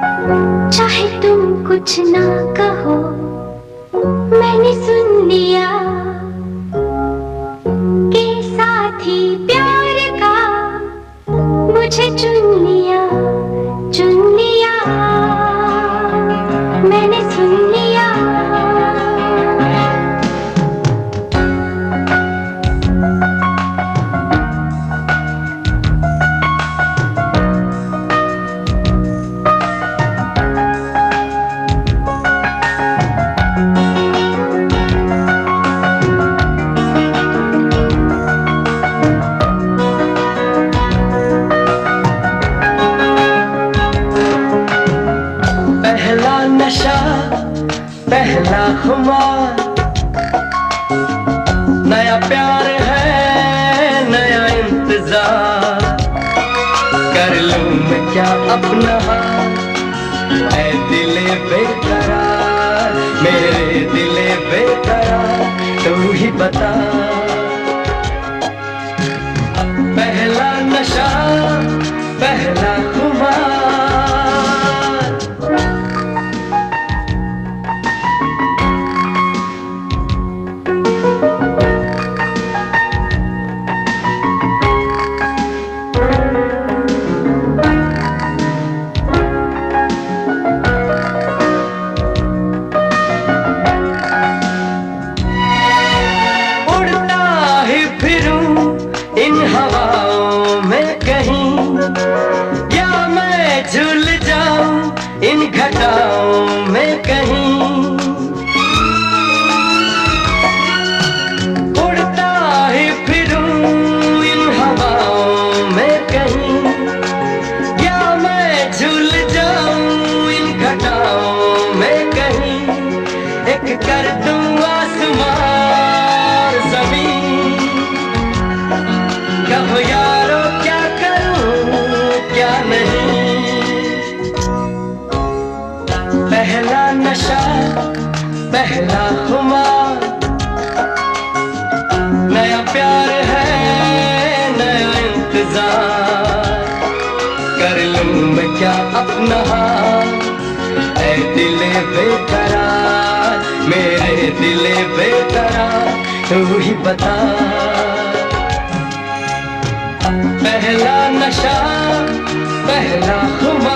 चाहे तुम कुछ ना कहो, मैंने सुन लिया के साथ ही प्यार का मुझे चुन लिया। पहला खुमार नया प्यार है, नया इंतज़ार। कर लूँ मैं क्या अपना? ऐ दिले बेकरार, मेरे दिले बेकरार, तू ही बता। पहला नशा, पहला कर दूँ आसमान, ज़मीन। कहो यारो क्या करूँ, क्या नहीं। पहला नशा, पहला खुमार। नया प्यार है, नया इंतज़ार। कर लूँ मैं क्या अपना दिले बेकरार। तू ही बता। पहला नशा पहला खुमार।